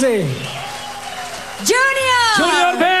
Terima. Junior. Junior Band.